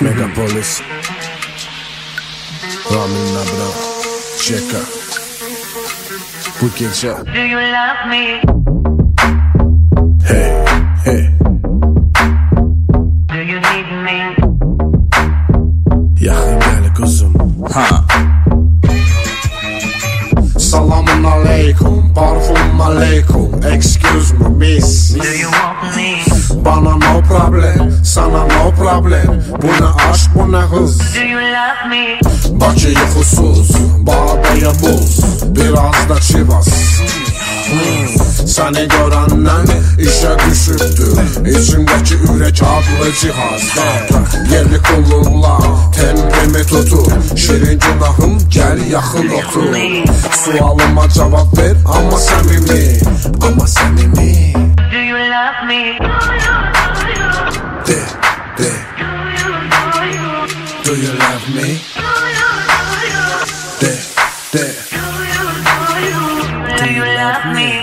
Megapolis. Ramin Nabra. Şeka Bu gece Do you love me? Hey hey Aleykum Excuse me miss. Do you want me? Bana no problem Sana no problem. Bu ne aşk bu ne hız? Do you love me? Bakı yuxusuz, Bağdaya buz. Biraz da çivas Hmm, Səni görəndən işə düşübdür İçimdəki ürək adlı cihaz Yerli kulluqla tempimi tutur. Şirin günahım gəl yaxın otur. Sualıma cavab ver səmimi Amma me? Do you love me?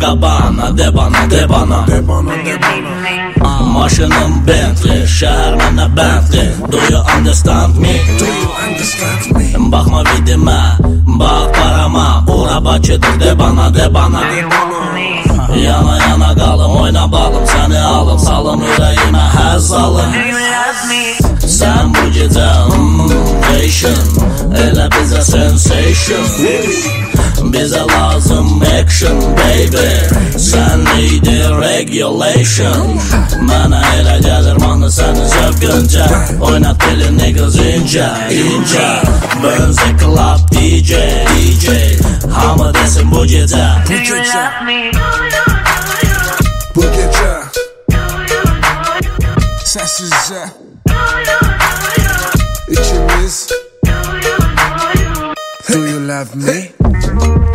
Gabbana De bana de bana. De bana, de bana. Maşınım Bentley Şəhər mənə Bentley. Do you understand me? Do you understand me? Bax parama. Ora Bakıdır de bana de bana. Yana yana qalım Oyna balım səni alım. Salım ürəyimə love me? Sən bu gecə mm, Elə bizə sensation. Bizə lazım action baby. Sən idi regulation. Mənə elə gəlir manı səni zövqüncə Oynat dilini qız incə, incə Bönzi club DJ, DJ Hamı desin bu you love me? Bu gece. Sessizce. Do you love me?